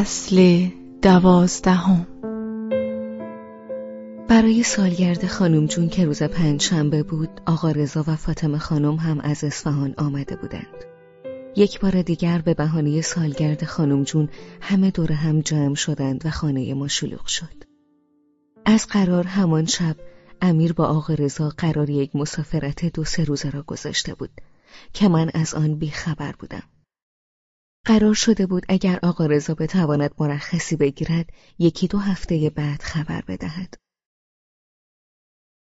فصل دوازدهم. برای سالگرد خانم جون که روز پنج شنبه بود آقا رضا و فاطمه خانم هم از اصفهان آمده بودند. یک بار دیگر به بهانه سالگرد خانم جون همه دور هم جمع شدند و خانه ما شلوغ شد. از قرار همان شب امیر با آقا رضا قرار یک مسافرت دو سه روزه را گذاشته بود که من از آن بیخبر بودم. قرار شده بود اگر آقا رضا بتواند مرخصی بگیرد یکی دو هفته بعد خبر بدهد.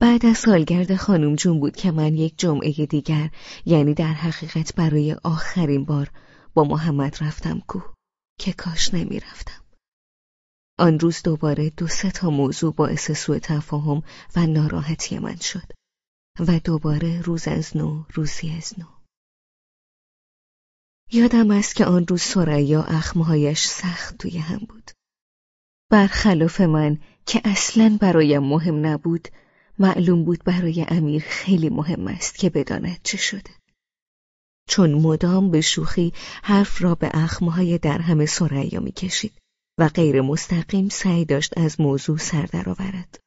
بعد از سالگرد خانم جون بود که من یک جمعه دیگر یعنی در حقیقت برای آخرین بار با محمد رفتم کوه که کاش نمی رفتم. آن روز دوباره دو سه تا موضوع باعث سوء تفاهم و ناراحتی من شد و دوباره روز از نو روزی از نو. یادم است که آن روز سریا اخمهایش سخت توی هم بود. برخلاف من که اصلا برایم مهم نبود، معلوم بود برای امیر خیلی مهم است که بداند چه شده. چون مدام به شوخی حرف را به اخمهای در همه سریا می‌کشید و غیر مستقیم سعی داشت از موضوع سر درآورد.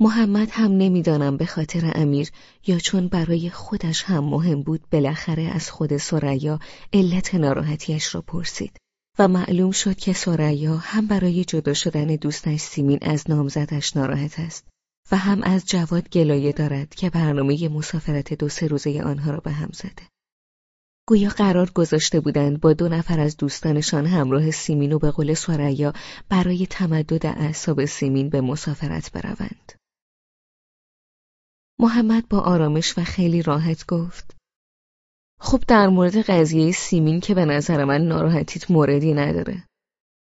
محمد هم نمی‌دانم به خاطر امیر یا چون برای خودش هم مهم بود بالاخره از خود سریا علت ناراحتیش را پرسید و معلوم شد که سریا هم برای جدا شدن دوستش سیمین از نامزدش ناراحت است و هم از جواد گلایه دارد که برنامه مسافرت دو سه روزه آنها را به هم زده. گویا قرار گذاشته بودند با دو نفر از دوستانشان همراه سیمین و به قول سریا برای تمدد اعصاب سیمین به مسافرت بروند. محمد با آرامش و خیلی راحت گفت خب در مورد قضیه سیمین که به نظر من ناراحتیت موردی نداره.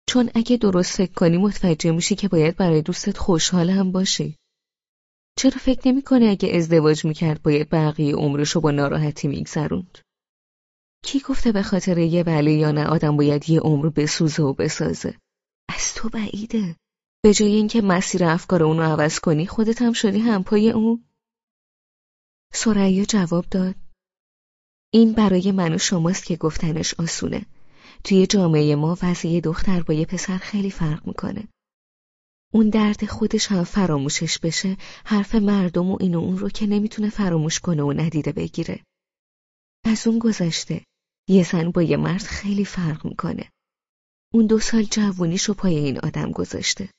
چون اگه درست فکر کنی متوجه میشی که باید برای دوستت خوشحال هم باشی. چرا فکر نمی کنی اگه ازدواج می‌کرد باید بقیه عمرشو با ناراحتی میگذروند؟ کی گفته به خاطر یه ولی یا نه آدم باید یه عمر بسوزه و بسازه؟ از تو بعیده. به جای اینکه مسیر افکار اونو عوض کنی خودت هم شدی همپای اون؟ سریا جواب داد. این برای من و شماست که گفتنش آسونه. توی جامعه ما وضعی دختر با یه پسر خیلی فرق می‌کنه. اون درد خودش هم فراموشش بشه حرف مردم و این و اون رو که نمی‌تونه فراموش کنه و ندیده بگیره. از اون گذشته یه زن با یه مرد خیلی فرق می‌کنه. اون دو سال جوونیشو پای این آدم گذاشته.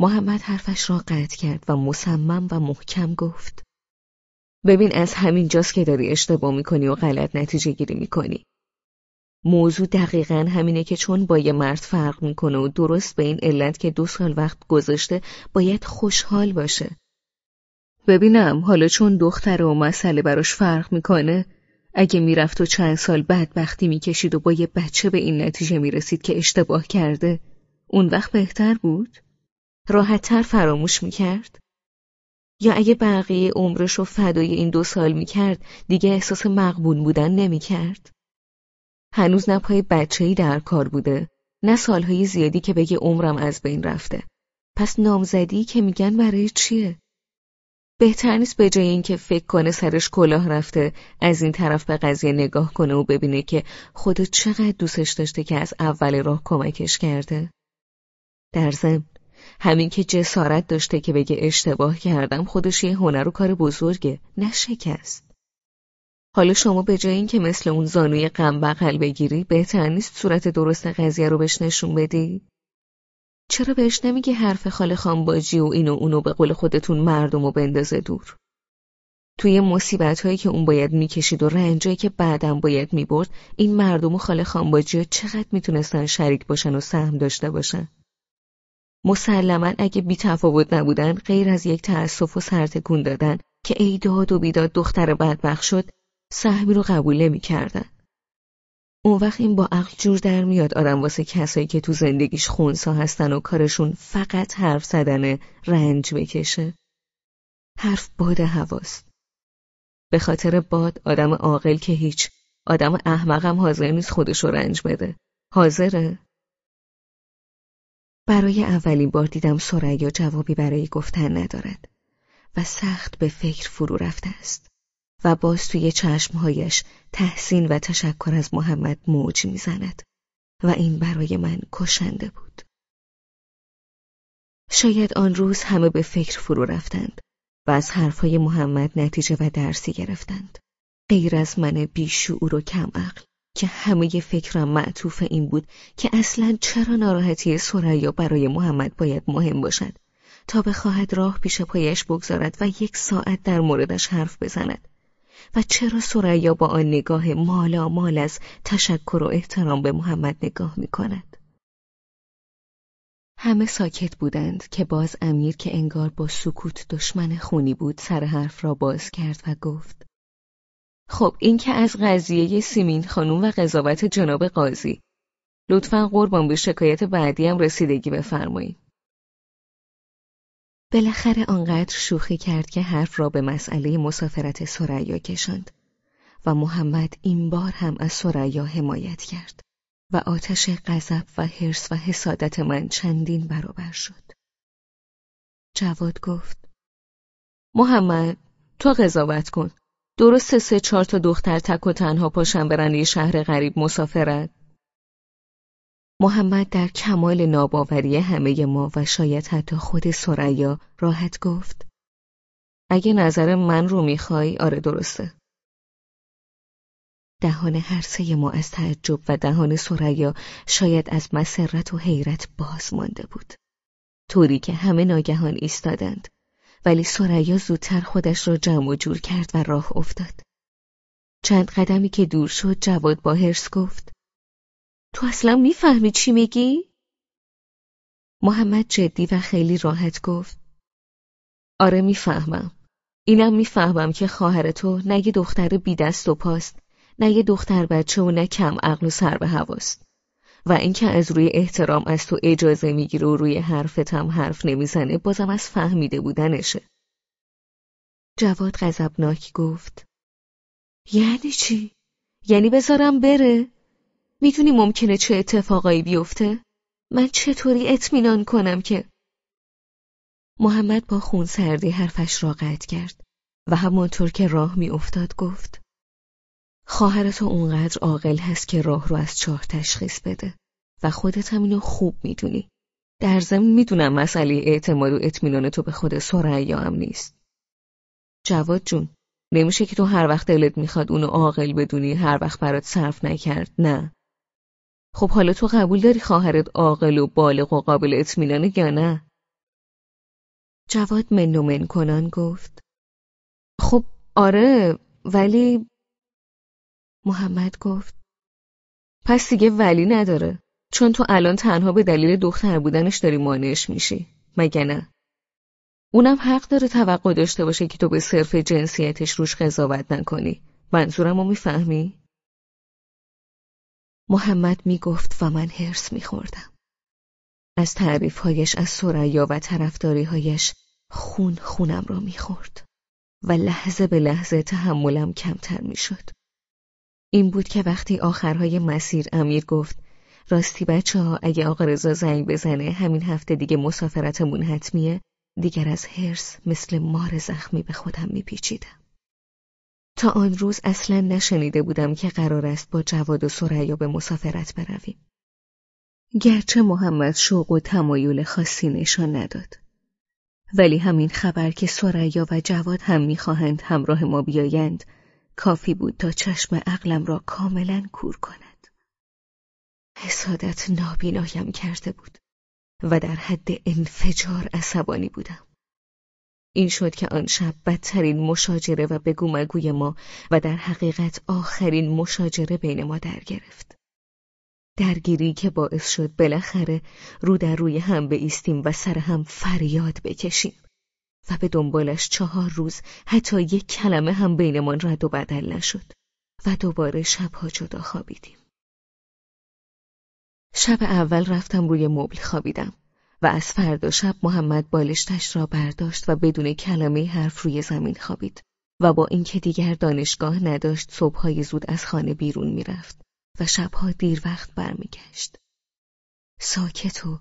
محمد حرفش را قطع کرد و مصمم و محکم گفت. ببین از همین جاست که داری اشتباه می‌کنی و غلط نتیجه گیری می‌کنی. موضوع دقیقا همینه که چون با یه مرد فرق می‌کنه و درست به این علت که دو سال وقت گذاشته باید خوشحال باشه. ببینم حالا چون دختر و مسئله براش فرق می‌کنه اگه می‌رفت و چند سال بدبختی می‌کشید و با یه بچه به این نتیجه می‌رسید که اشتباه کرده اون وقت بهتر بود؟ راحتتر فراموش می‌کرد؟ یا اگه بقیه عمرش رو فدای این دو سال می‌کرد دیگه احساس مقبول بودن نمی‌کرد. هنوز نه پای بچه‌ای در کار بوده نه سالهای زیادی که بگه عمرم از بین رفته. پس نامزدی که میگن برای چیه؟ بهتر نیست به جای اینکه فکر کنه سرش کلاه رفته از این طرف به قضیه نگاه کنه و ببینه که خودت چقدر دوستش داشته که از اول راه کمکش کرده. در ضمن همین که جسارت داشته که بگه اشتباه کردم خودش یه هنر و کار بزرگه نه شکست. حالا شما به جای اینکه مثل اون زانوی غم بغل بگیری بهتر نیست صورت درست قضیه رو بهش نشون بدی؟ چرا بهش نمیگی حرف خاله باجی و اینو اونو به قول خودتون مردم و بندازه دور؟ توی مصیبت هایی که اون باید می‌کشید و رنجایی که بعدم باید می‌برد این مردم و خاله خانباجی چقدر می‌تونستن شریک باشن و سهم داشته باشن؟ مسلما اگه بی تفاوت نبودن غیر از یک تأسف و سرتکون دادن که ای داد و بیداد دختر بدبخ شد سهمی رو قبول نمی کردن. اون وقت این با عقل جور در میاد آدم واسه کسایی که تو زندگیش خونسا هستن و کارشون فقط حرف زدن رنج بکشه. حرف باد هواست. به خاطر باد آدم عاقل که هیچ آدم احمقم حاضر نیست خودشو رنج بده. حاضره؟ برای اولین بار دیدم سریا جوابی برای گفتن ندارد و سخت به فکر فرو رفته است و باز توی چشمهایش تحسین و تشکر از محمد موج می‌زند و این برای من کشنده بود. شاید آن روز همه به فکر فرو رفتند و از حرفهای محمد نتیجه و درسی گرفتند. غیر از من بیشعور و کم عقل که همه فکرم معطوف این بود که اصلا چرا ناراحتی سریا برای محمد باید مهم باشد تا بخواهد راه پیش پایش بگذارد و یک ساعت در موردش حرف بزند و چرا سریا با آن نگاه مالا مال از تشکر و احترام به محمد نگاه می کند. همه ساکت بودند که باز امیر که انگار با سکوت دشمن خونی بود سر حرف را باز کرد و گفت خب این که از قضیه سیمین خانوم و قضاوت جناب قاضی لطفا قربان به شکایت بعدی هم رسیدگی بفرمایید بالاخره آنقدر شوخی کرد که حرف را به مسئله مسافرت سریا کشاند و محمد این بار هم از سریا حمایت کرد و آتش غضب و حرس و حسادت من چندین برابر شد. جواد گفت محمد تو قضاوت کن. درست سه چهار تا دختر تک و تنها پاشن برن یه شهر غریب مسافرت. محمد در کمال ناباوری همه ما و شاید حتی خود سریا راحت گفت اگه نظر من رو می‌خوای آره درسته. دهان هر سه ما از تعجب و دهان سریا شاید از مسرت و حیرت باز مانده بود. طوری که همه ناگهان ایستادند ولی سریا زودتر خودش را جمع و جور کرد و راه افتاد. چند قدمی که دور شد جواد با هرس گفت تو اصلا می‌فهمی چی میگی؟ محمد جدی و خیلی راحت گفت آره می‌فهمم. اینم می‌فهمم که خواهر تو نه یه دختر بی دست و پاست نه یه دختر بچه و نه کم عقل و سر به هواست و اینکه از روی احترام از تو اجازه می‌گیره و روی حرفت هم حرف نمی‌زنه بازم از فهمیده بودنشه جواد غضبناک گفت یعنی چی؟ یعنی بذارم بره؟ می‌دونی ممکنه چه اتفاقایی بیفته؟ من چطوری اطمینان کنم که محمد با خون سردی حرفش را قطع کرد و همانطور که راه میافتاد گفت خواهر تو اونقدر عاقل هست که راه رو از چاه تشخیص بده و خودت هم اینو خوب می‌دونی. در ضمن می‌دونم مسئله اعتماد و اطمینان تو به خود سریا هم نیست. جواد جون نمیشه که تو هر وقت دلت می‌خواد اونو عاقل بدونی هر وقت برات صرف نکرد نه. خب حالا تو قبول داری خواهرت عاقل و بالغ و قابل اطمینانه یا نه؟ جواد من و من کنان گفت خب آره ولی محمد گفت پس دیگه ولی نداره. چون تو الان تنها به دلیل دختر بودنش داری مانعش میشی. مگه نه؟ اونم حق داره توقع داشته باشه که تو به صرف جنسیتش روش قضاوت نکنی. منظورم رو می‌فهمی؟ محمد می‌گفت و من هرس میخوردم. از تعریفهایش از سریا و طرفداریهایش خون خونم را می‌خورد و لحظه به لحظه تحملم کمتر می‌شد. این بود که وقتی آخرهای مسیر امیر گفت راستی بچه ها اگه آقا رضا زنگ بزنه همین هفته دیگه مسافرتمون حتمیه دیگر از هرس مثل مار زخمی به خودم میپیچیدم. تا آن روز اصلا نشنیده بودم که قرار است با جواد و سریا به مسافرت برویم. گرچه محمد شوق و تمایل خاصی نشان نداد. ولی همین خبر که سریا و جواد هم می‌خواهند همراه ما بیایند کافی بود تا چشم عقلم را کاملا کور کند. حسادت نابینایم کرده بود و در حد انفجار عصبانی بودم. این شد که آن شب بدترین مشاجره و بگو مگوی ما و در حقیقت آخرین مشاجره بین ما در گرفت. درگیری که باعث شد بالاخره رو در روی هم ایستیم و سر هم فریاد بکشیم. و به دنبالش چهار روز حتی یک کلمه هم بینمان رد و بدل نشد و دوباره شبها جدا خوابیدیم. شب اول رفتم روی مبل خوابیدم و از فردا شب محمد بالشتش را برداشت و بدون کلمه حرف روی زمین خوابید و با اینکه دیگر دانشگاه نداشت صبحهای زود از خانه بیرون می‌رفت و شبها دیر وقت برمیگشت. ساکت و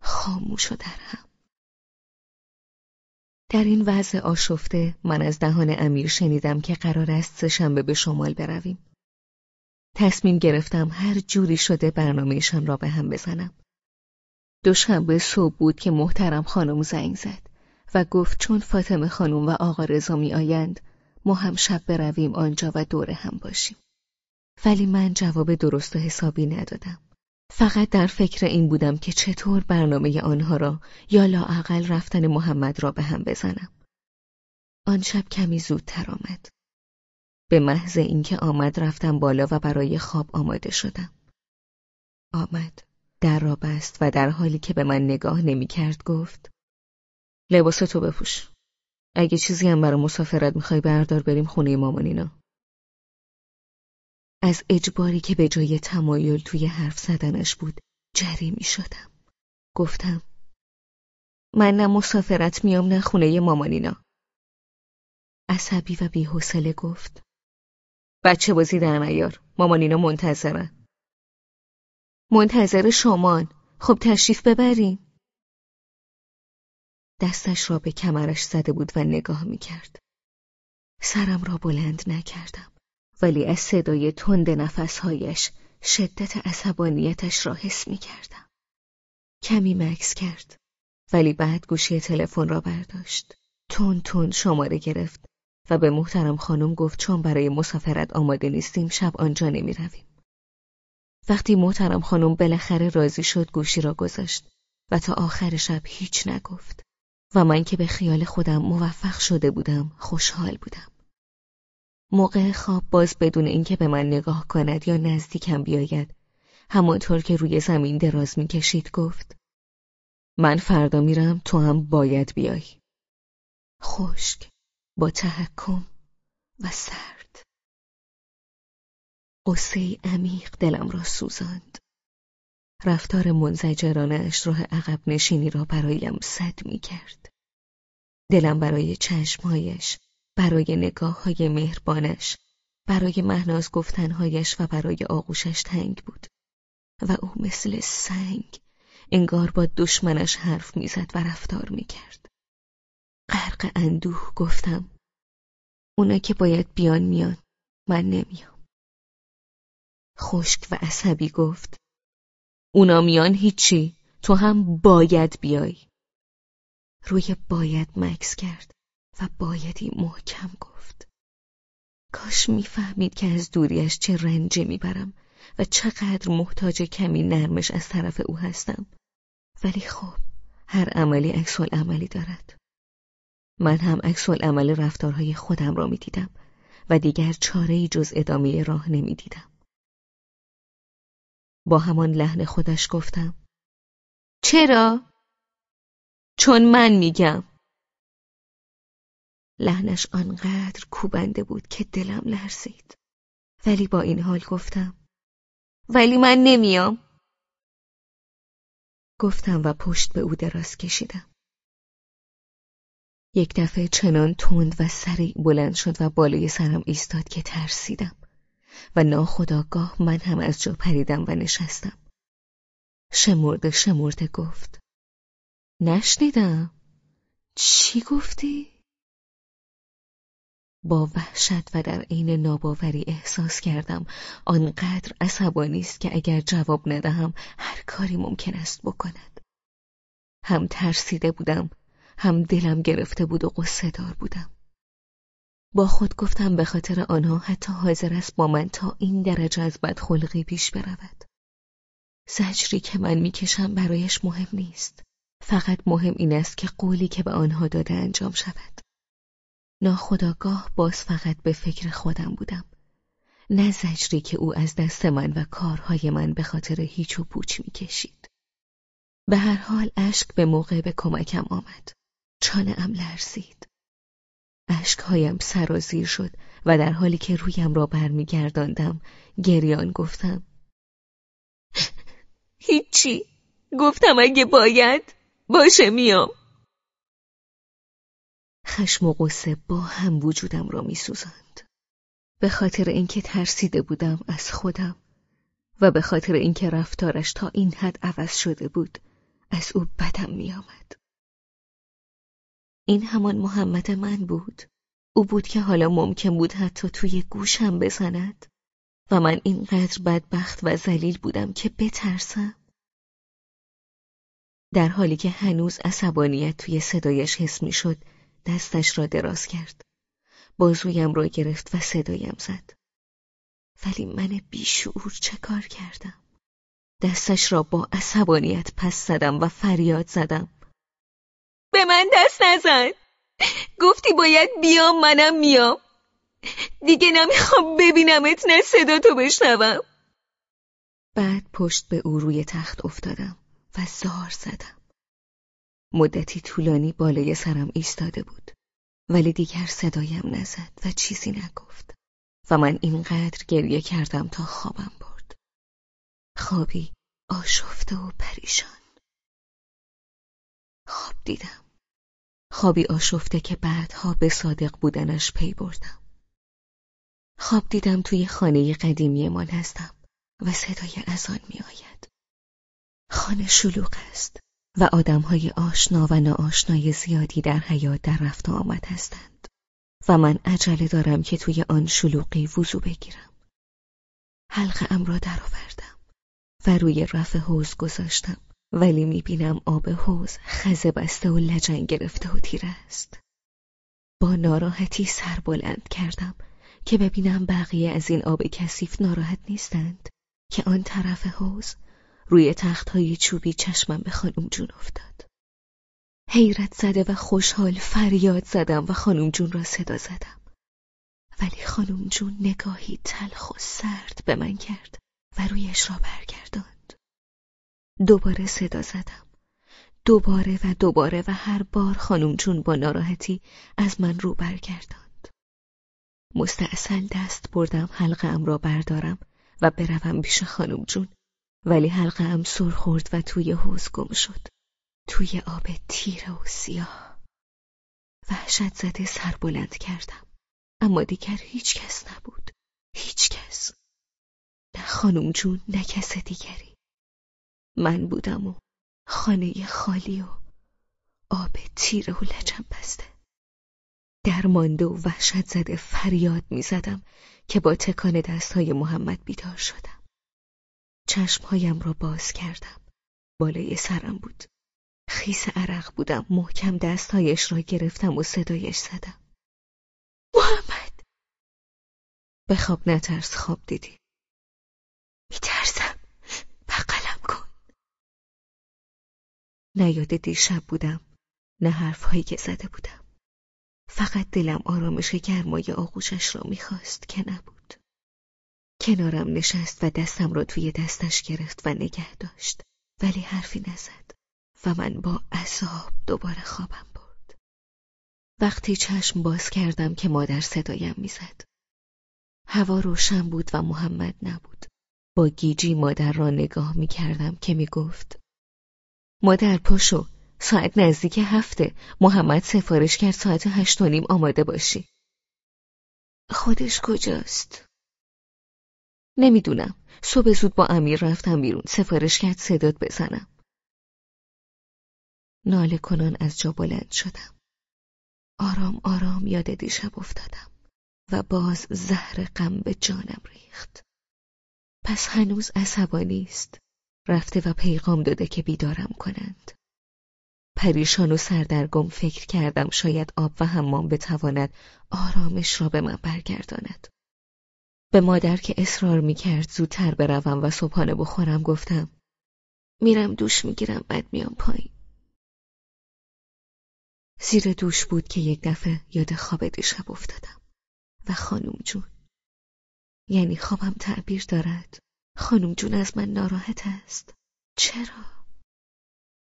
خاموش و در هم. در این وضع آشفته من از دهان امیر شنیدم که قرار است سهشنبه به شمال برویم. تصمیم گرفتم هر جوری شده برنامهشان را به هم بزنم. دوشنبه صبح بود که محترم خانم زنگ زد و گفت چون فاطمه خانم و آقا رضا می آیند ما هم شب برویم آنجا و دور هم باشیم. ولی من جواب درست و حسابی ندادم. فقط در فکر این بودم که چطور برنامه آنها را یا لاعقل رفتن محمد را به هم بزنم. آن شب کمی زودتر آمد. به محض اینکه آمد رفتم بالا و برای خواب آماده شدم. آمد. در را بست و در حالی که به من نگاه نمی کرد گفت لباس تو بپوش. اگه چیزی هم برای مسافرت می‌خوای بردار بریم خونه مامانینا. از اجباری که به جای تمایل توی حرف زدنش بود جری می شدم. گفتم من نه مسافرت میام نه خونه مامانینا. عصبی و بیحوصله گفت بچه بازی در نیار مامانینا منتظرن. منتظر شمان خب تشریف ببرین. دستش را به کمرش زده بود و نگاه می کرد. سرم را بلند نکردم. ولی از صدای تند نفسهایش شدت عصبانیتش را حس می کردم. کمی مکس کرد ولی بعد گوشی تلفن را برداشت. تون تون شماره گرفت و به محترم خانم گفت چون برای مسافرت آماده نیستیم شب آنجا نمی رویم. وقتی محترم خانم بالاخره راضی شد گوشی را گذاشت و تا آخر شب هیچ نگفت و من که به خیال خودم موفق شده بودم خوشحال بودم. موقع خواب باز بدون اینکه به من نگاه کند یا نزدیکم بیاید همانطور که روی زمین دراز می‌کشید گفت من فردا میرم تو هم باید بیای. خشک با تحکم و سرد. قصه عمیق دلم را سوزاند. رفتار منزجرانش راه عقب نشینی را برایم صد می کرد. دلم برای چشمهایش برای نگاه های مهربانش برای مهناز گفتنهایش و برای آغوشش تنگ بود. و او مثل سنگ انگار با دشمنش حرف می‌زد و رفتار می‌کرد. غرق اندوه گفتم اونا که باید بیان میان من نمیام. خشک و عصبی گفت اونا میان هیچی تو هم باید بیای. روی باید مکس کرد. و بایدی محکم گفت. کاش می‌فهمید که از دوریش چه رنجی می‌برم و چقدر محتاج کمی نرمش از طرف او هستم. ولی خب هر عملی عکس عملی دارد. من هم عکس عمل رفتارهای خودم را می‌دیدم و دیگر چاره جز ادامه راه نمی‌دیدم. با همان لحن خودش گفتم چرا؟ چون من میگم. لحنش آنقدر کوبنده بود که دلم لرزید. ولی با این حال گفتم ولی من نمیام. گفتم و پشت به او دراز کشیدم. یک دفعه چنان تند و سریع بلند شد و بالای سرم ایستاد که ترسیدم و ناخداگاه من هم از جا پریدم و نشستم. شمرده شمرده گفت نشنیدم. چی گفتی؟ با وحشت و در عین ناباوری احساس کردم. آنقدر عصبانی است که اگر جواب ندهم هر کاری ممکن است بکند. هم ترسیده بودم هم دلم گرفته بود و قصه دار بودم. با خود گفتم به خاطر آنها حتی حاضر است با من تا این درجه از بدخلقی پیش برود. زجری که من می‌کشم برایش مهم نیست. فقط مهم این است که قولی که به آنها داده انجام شود. ناخداگاه باز فقط به فکر خودم بودم. نه زجری که او از دست من و کارهای من به خاطر هیچ و پوچ می‌کشید. به هر حال اشک به موقع به کمکم آمد. ام لرزید. اشکهایم سرازیر شد و در حالی که رویم را برمیگرداندم گریان گفتم هیچی گفتم اگه باید باشه میام. خشم و قصه با هم وجودم را میسوزاند. به خاطر اینکه ترسیده بودم از خودم و به خاطر اینکه رفتارش تا این حد عوض شده بود از او بدم میآمد. این همان محمد من بود. او بود که حالا ممکن بود حتی توی گوشم بزند و من اینقدر بدبخت و ذلیل بودم که بترسم. در حالی که هنوز عصبانیت توی صدایش حس می‌شد دستش را دراز کرد. بازویم را گرفت و صدایم زد. ولی من بیشعور چه کار کردم؟ دستش را با عصبانیت پس زدم و فریاد زدم. به من دست نزن! گفتی باید بیام منم میام. دیگه نمی‌خوام ببینمت نه صدا تو بشنوم. بعد پشت به او روی تخت افتادم و زار زدم. مدتی طولانی بالای سرم ایستاده بود. ولی دیگر صدایم نزد و چیزی نگفت. و من اینقدر گریه کردم تا خوابم برد. خوابی آشفته و پریشان. خواب دیدم. خوابی آشفته که بعدها به صادق بودنش پی بردم. خواب دیدم توی خانه قدیمی ما هستم و صدای اذان می آید. خانه شلوغ است. و آدمهای آشنا و ناآشنای زیادی در حیات در رفت آمد هستند و من عجله دارم که توی آن شلوغی وضو بگیرم. حلقه ام را درآوردم و روی رف حوز گذاشتم ولی می‌بینم آب حوز خزه بسته و لجن گرفته و تیره است. با ناراحتی سر بلند کردم که ببینم بقیه از این آب کثیف ناراحت نیستند که آن طرف حوز روی تخت های چوبی چشمم به خانم جون افتاد. حیرت زده و خوشحال فریاد زدم و خانم جون را صدا زدم. ولی خانم جون نگاهی تلخ و سرد به من کرد و رویش را برگرداند. دوباره صدا زدم. دوباره و دوباره و هر بار خانم جون با ناراحتی از من رو برگرداند. مستاصل دست بردم حلقه ام را بردارم و بروم پیش خانم جون ولی حلقه ام سر خورد و توی حوز گم شد. توی آب تیره و سیاه. وحشت زده سر بلند کردم. اما دیگر هیچ کس نبود. هیچ کس. نه خانم جون نه کس دیگری. من بودم و خانه خالی و آب تیره و لجم بسته. درمانده و وحشت زده فریاد می زدم که با تکان دستهای محمد بیدار شدم. چشمهایم را باز کردم. بالای سرم بود. خیس عرق بودم. محکم دستهایش را گرفتم و صدایش زدم. محمد! به خواب نترس خواب دیدی. میترسم. بقلم کن. نیاد دیشب بودم. نه حرفهایی که زده بودم. فقط دلم آرامش گرمای آغوشش را می‌خواست که نبود. کنارم نشست و دستم را توی دستش گرفت و نگه داشت ولی حرفی نزد و من با عذاب دوباره خوابم برد. وقتی چشم باز کردم که مادر صدایم می‌زد. هوا روشن بود و محمد نبود. با گیجی مادر را نگاه می‌کردم که می‌گفت مادر پشو ساعت نزدیک هفته محمد سفارش کرد ساعت هشت و نیم آماده باشی خودش کجاست؟ نمی‌دونم. صبح زود با امیر رفتم بیرون. سفارش کرد صدات بزنم. ناله کنان از جا بلند شدم. آرام آرام یاد دیشب افتادم و باز زهر غم به جانم ریخت. پس هنوز عصبانی است رفته و پیغام داده که بیدارم کنند. پریشان و سردرگم فکر کردم شاید آب و حمام بتواند آرامش را به من برگرداند. به مادر که اصرار می‌کرد زودتر بروم و صبحانه بخورم گفتم میرم دوش می‌گیرم بعد میام پایین. زیر دوش بود که یک دفعه یاد خواب دیشب افتادم و خانم جون یعنی خوابم تعبیر دارد خانم جون از من ناراحت است چرا؟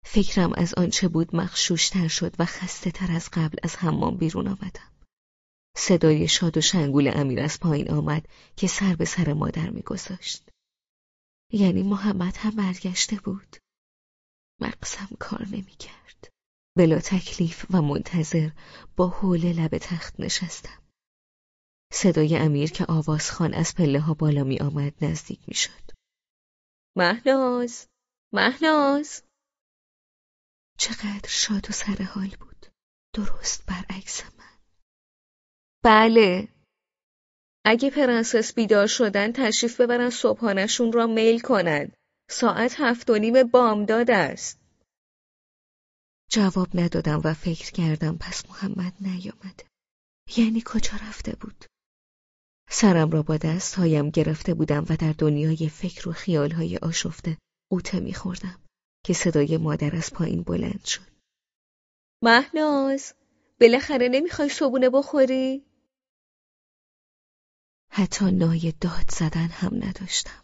فکرم از آنچه بود مخشوشتر شد و خسته تر از قبل از حمام بیرون آمدم. صدای شاد و شنگول امیر از پایین آمد که سر به سر مادر میگذاشت. یعنی محمد هم برگشته بود. مقصم کار نمی‌کرد. بلا تکلیف و منتظر با حول لب تخت نشستم. صدای امیر که آوازخان از پله ها بالا می آمد نزدیک می شد. مهناز! مهناز! چقدر شاد و سر حال بود درست برعکس من بله اگه پرنسس بیدار شدن تشریف ببرن صبحانشون را میل کنند. ساعت هفت و نیم بامداد است. جواب ندادم و فکر کردم پس محمد نیامده. یعنی کجا رفته بود؟ سرم را با دستهایم گرفته بودم و در دنیای فکر و خیالهای آشفته قوطه میخوردم که صدای مادر از پایین بلند شد. مهناز بالاخره نمی‌خوای صبونه بخوری؟ حتی نای داد زدن هم نداشتم.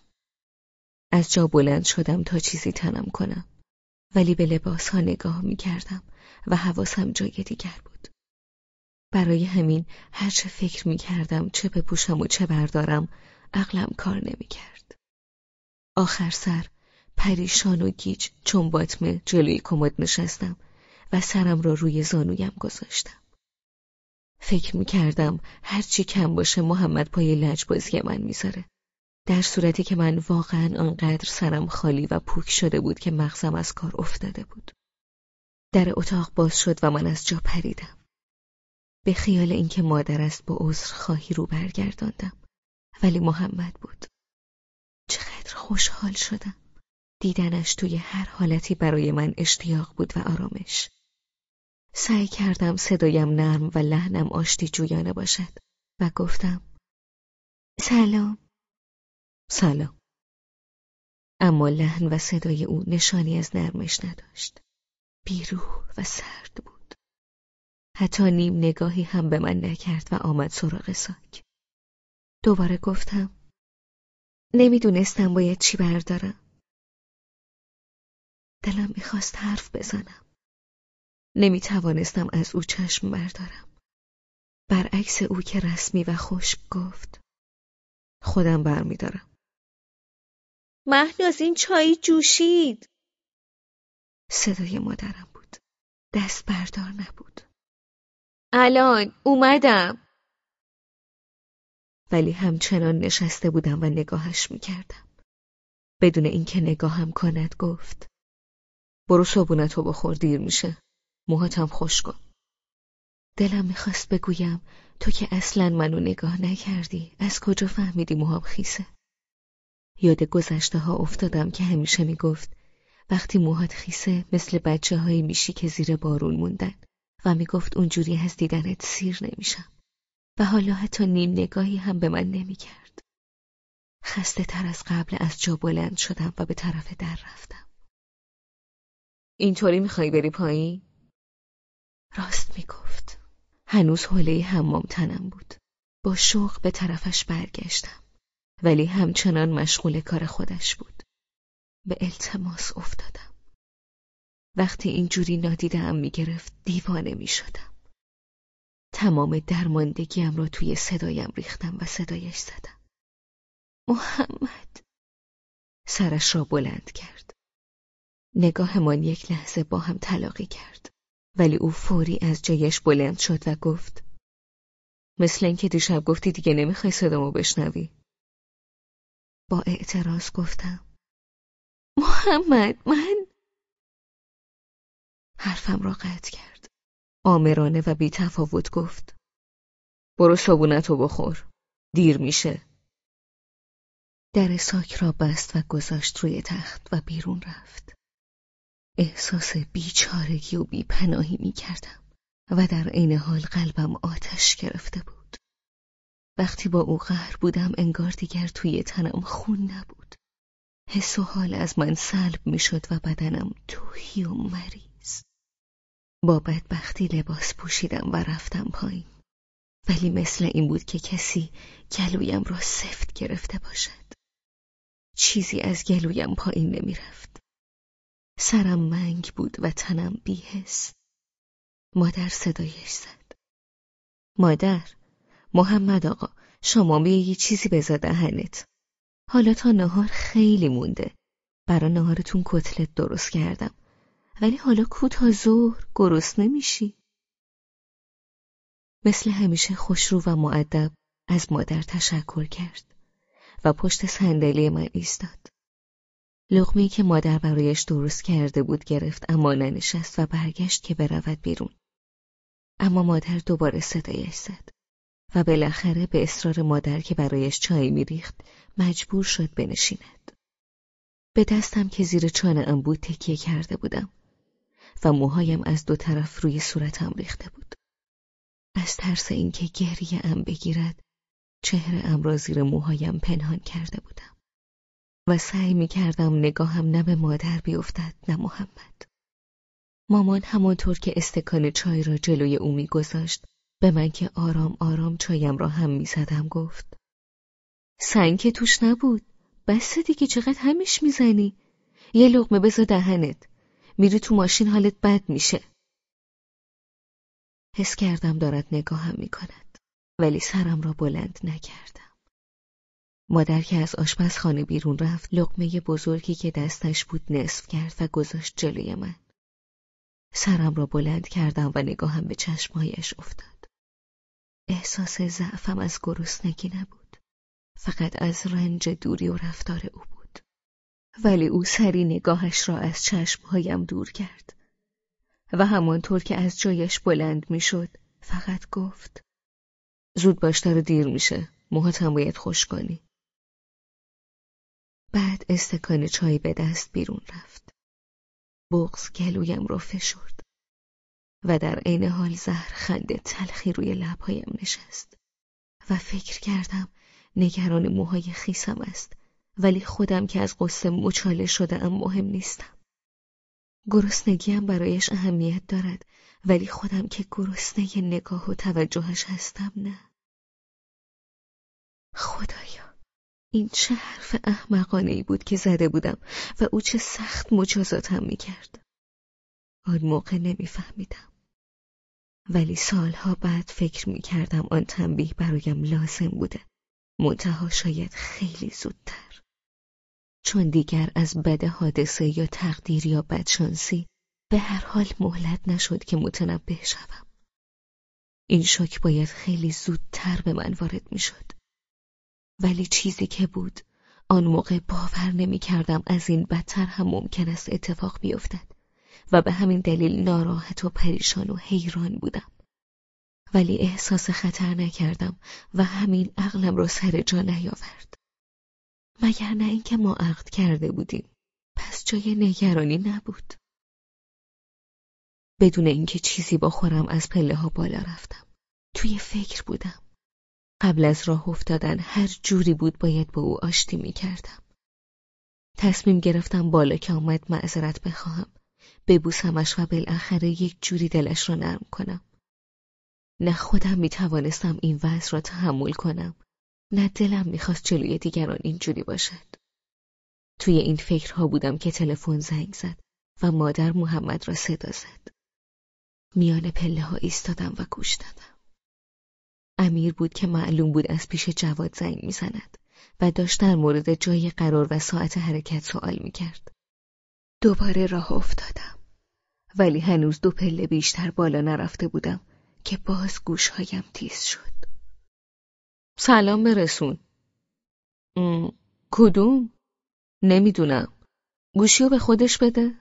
از جا بلند شدم تا چیزی تنم کنم. ولی به لباس ها نگاه می کردم و حواسم جای دیگر بود. برای همین هرچه فکر می کردم چه بپوشم و چه بردارم عقلم کار نمی کرد. آخر سر پریشان و گیج چون باطمه جلوی کمد نشستم و سرم را روی زانویم گذاشتم. فکر می کردم هرچی کم باشه محمد پای لجبازی من می‌ذاره. در صورتی که من واقعا آنقدر سرم خالی و پوک شده بود که مغزم از کار افتاده بود. در اتاق باز شد و من از جا پریدم. به خیال اینکه مادر است با عذر خواهی رو برگرداندم. ولی محمد بود. چقدر خوشحال شدم. دیدنش توی هر حالتی برای من اشتیاق بود و آرامش. سعی کردم صدایم نرم و لحنم آشتی جویانه باشد و گفتم سلام. سلام. اما لحن و صدای او نشانی از نرمش نداشت. بیروح و سرد بود. حتی نیم نگاهی هم به من نکرد و آمد سراغ ساک. دوباره گفتم نمی‌دونستم باید چی بردارم. دلم می‌خواست حرف بزنم. نمی توانستم از او چشم بردارم. برعکس او که رسمی و خشک گفت خودم برمیدارم. مهناز این چایی جوشید. صدای مادرم بود. دست بردار نبود. الان اومدم. ولی همچنان نشسته بودم و نگاهش می‌کردم. بدون اینکه نگاهم کند گفت برو صبونتو بخور دیر میشه. موهاتم خوش کن. دلم می‌خواست بگویم تو که اصلا منو نگاه نکردی. از کجا فهمیدی موهام خیسه؟ یاد گذشته ها افتادم که همیشه می‌گفت وقتی موهات خیسه مثل بچه هایی میشی که زیر بارون موندن. و می‌گفت اونجوری از دیدنت سیر نمیشم. و حالا حتی نیم نگاهی هم به من نمی‌کرد. خسته تر از قبل از جا بلند شدم و به طرف در رفتم. اینطوری می‌خوای بری پایین؟ راست می‌گفت. هنوز حوله حمام تنم بود. با شوق به طرفش برگشتم. ولی همچنان مشغول کار خودش بود. به التماس افتادم. وقتی اینجوری نادیده هم می‌گرفت دیوانه می‌شدم. تمام درماندگیم را توی صدایم ریختم و صدایش زدم. محمد. سرش را بلند کرد. نگاهمان یک لحظه با هم تلاقی کرد. ولی او فوری از جایش بلند شد و گفت مثل اینکه دیشب گفتی دیگه نمی‌خوای صدامو بشنوی. با اعتراض گفتم محمد من حرفم را قطع کرد. آمرانه و بی تفاوت گفت برو صبونتو بخور دیر میشه. در ساک را بست و گذاشت روی تخت و بیرون رفت. احساس بیچارگی و بیپناهی می کردم و در عین حال قلبم آتش گرفته بود. وقتی با او قهر بودم انگار دیگر توی تنم خون نبود. حس و حال از من سلب می شد و بدنم توهی و مریض. با بدبختی لباس پوشیدم و رفتم پایین. ولی مثل این بود که کسی گلویم را سفت گرفته باشد. چیزی از گلویم پایین نمی رفت. سرم منگ بود و تنم بیهست مادر صدایش زد. مادر محمد آقا شما بیا یه چیزی بزا دهنت. حالا تا نهار خیلی مونده. برا نهارتون کتلت درست کردم. ولی حالا کو تا ظهر گرسنه نمیشی. مثل همیشه خوشرو و معدب از مادر تشکر کرد و پشت صندلی من ایستاد. لغمی که مادر برایش درست کرده بود گرفت اما ننشست و برگشت که برود بیرون. اما مادر دوباره صدایش زد و بالاخره به اصرار مادر که برایش چای میریخت مجبور شد بنشیند. به دستم که زیر چانه بود تکیه کرده بودم و موهایم از دو طرف روی صورتم ریخته بود. از ترس اینکه گریه ام بگیرد چهره ام را زیر موهایم پنهان کرده بودم و سعی می کردم نگاهم نه به مادر بیفتد نه محمد. مامان همانطور که استکان چای را جلوی او میگذاشت به من که آرام آرام چایم را هم می‌زدم گفت سنگ که توش نبود بس دیگه چقدر همیش می‌زنی؟ یه لغمه بذار دهنت میری تو ماشین حالت بد میشه. حس کردم دارد نگاهم می‌کند ولی سرم را بلند نکردم مادر که از آشپزخانه بیرون رفت لقمه بزرگی که دستش بود نصف کرد و گذاشت جلوی من. سرم را بلند کردم و نگاهم به چشمهایش افتاد. احساس ضعفم از گرسنگی نبود. فقط از رنج دوری و رفتار او بود. ولی او سری نگاهش را از چشمهایم دور کرد. و همانطور که از جایش بلند می‌شد فقط گفت زود باش دیر میشه. موهاتم باید خوش کنی. بعد استکان چای به دست بیرون رفت. بغز گلویم را فشرد و در عین حال زهر خنده تلخی روی لبهایم نشست و فکر کردم نگران موهای خیسم است ولی خودم که از قصه مچاله شده ام مهم نیستم. گرسنگیم برایش اهمیت دارد ولی خودم که گرسنه نگاه و توجهش هستم نه. خدایا. این چه حرف احمقانه ای بود که زده بودم و او چه سخت مجازاتم می‌کرد. آن موقع نمیفهمیدم. ولی سالها بعد فکر می‌کردم آن تنبیه برایم لازم بوده. منتها شاید خیلی زودتر. چون دیگر از بد حادثه یا تقدیر یا بدشانسی به هر حال مهلت نشد که متنبه شوم. این شک باید خیلی زودتر به من وارد می‌شد. ولی چیزی که بود آن موقع باور نمی کردم از این بدتر هم ممکن است اتفاق بیفتد و به همین دلیل ناراحت و پریشان و حیران بودم. ولی احساس خطر نکردم و همین عقلم را سر جا نیاورد. مگر نه اینکه ما عقد کرده بودیم پس جای نگرانی نبود. بدون اینکه چیزی بخورم از پله ها بالا رفتم. توی فکر بودم. قبل از راه افتادن هر جوری بود باید با او آشتی می کردم. تصمیم گرفتم بالا که آمد معذرت بخواهم. ببوسمش و بالاخره یک جوری دلش را نرم کنم. نه خودم می توانستم این وضع را تحمل کنم. نه دلم می‌خواست جلوی دیگران اینجوری باشد. توی این فکرها بودم که تلفن زنگ زد و مادر محمد را صدا زد. میان پله ها ایستادم و گوش دادم. امیر بود که معلوم بود از پیش جواد زنگ می‌زند و داشت در مورد جای قرار و ساعت حرکت سوال می‌کرد. دوباره راه افتادم ولی هنوز دو پله بیشتر بالا نرفته بودم که باز گوشهایم تیز شد. سلام برسون. کدوم؟ نمی‌دونم. گوشیو به خودش بده؟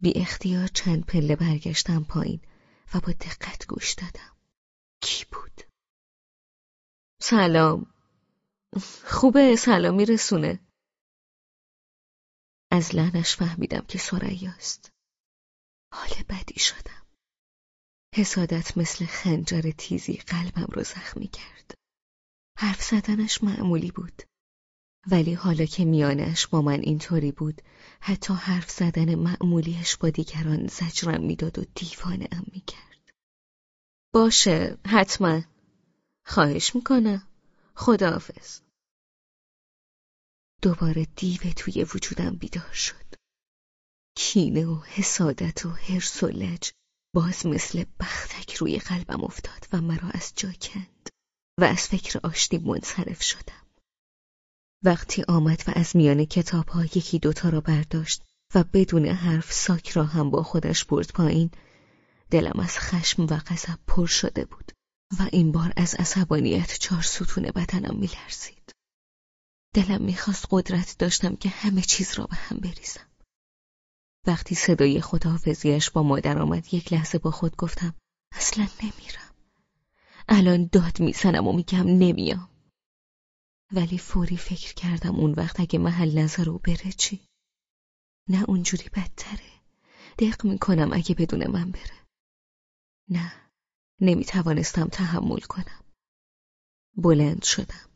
بی اختیار چند پله برگشتم پایین و با دقت گوش دادم. کی بود؟ سلام. خوبه سلامی رسونه. از لحنش فهمیدم که سریاست حال بدی شدم. حسادت مثل خنجر تیزی قلبم رو زخمی کرد. حرف زدنش معمولی بود. ولی حالا که میانش با من اینطوری بود حتی حرف زدن معمولیش با دیگران زجرم می‌داد و دیوانه ام می‌کرد. باشه حتما. خواهش می‌کنم. خداحافظ. دوباره دیو توی وجودم بیدار شد. کینه و حسادت و حرس و لج باز مثل بختک روی قلبم افتاد و مرا از جا کند و از فکر آشتی منصرف شدم. وقتی آمد و از میان کتاب ها یکی دوتا را برداشت و بدون حرف ساک را هم با خودش برد پایین دلم از خشم و غضب پر شده بود و این بار از عصبانیت چهار ستون بدنم میلرزید. دلم می‌خواست قدرت داشتم که همه چیز را به هم بریزم. وقتی صدای خداحافظیش با مادر آمد یک لحظه با خود گفتم اصلا نمیرم. الان داد می‌زنم و میگم نمیام ولی فوری فکر کردم اون وقت اگه محل نظر رو بره چی؟ نه اونجوری بدتره دق می‌کنم اگه بدون من بره نه نمی‌توانستم تحمل کنم. بلند شدم.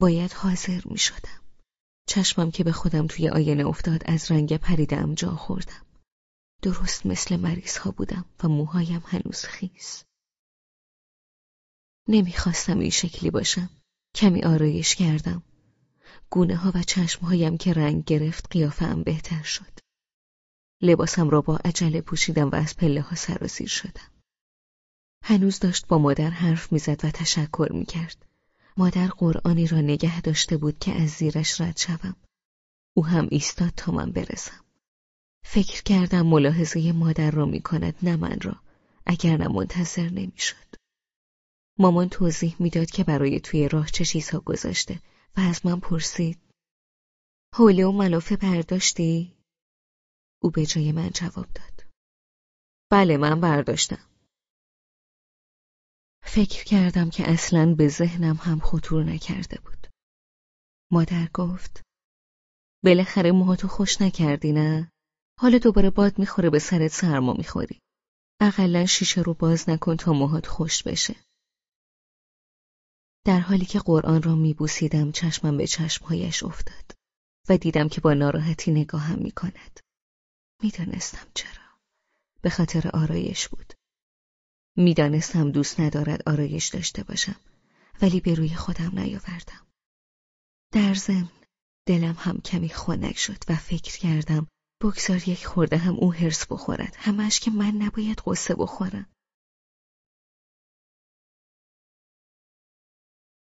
باید حاضر می‌شدم. چشمم که به خودم توی آینه افتاد از رنگ پریدم جا خوردم. درست مثل مریض ها بودم و موهایم هنوز خیز نمی‌خواستم این شکلی باشم. کمی آرایش کردم. گونه ها و چشمهایم که رنگ گرفت قیافم بهتر شد. لباسم را با عجله پوشیدم و از پله ها سرازیر شدم. هنوز داشت با مادر حرف می‌زد و تشکر می‌کرد. مادر قرآنی را نگه داشته بود که از زیرش رد شوم. او هم ایستاد تا من برسم. فکر کردم ملاحظه مادر را می‌کند نه من را. اگر نه منتظر نمی‌شد. مامان توضیح می‌داد که برای توی راه چه چیزها گذاشته و از من پرسید. حوله و ملافه برداشتی؟ او به جای من جواب داد. بله من برداشتم. فکر کردم که اصلا به ذهنم هم خطور نکرده بود. مادر گفت بالاخره موهاتو خوش نکردی نه؟ حالا دوباره باد می‌خوره به سرت سرما می‌خوری. اقلا شیشه رو باز نکن تا موهات خوش بشه. در حالی که قرآن را میبوسیدم چشمم به چشمهایش افتاد و دیدم که با ناراحتی نگاهم می‌کند. می‌دانستم چرا. به خاطر آرایش بود. می‌دانستم دوست ندارد آرایش داشته باشم ولی به روی خودم نیاوردم. در ضمن دلم هم کمی خنک شد و فکر کردم بگذار یک خورده هم او هرس بخورد. همش که من نباید قصه بخورم.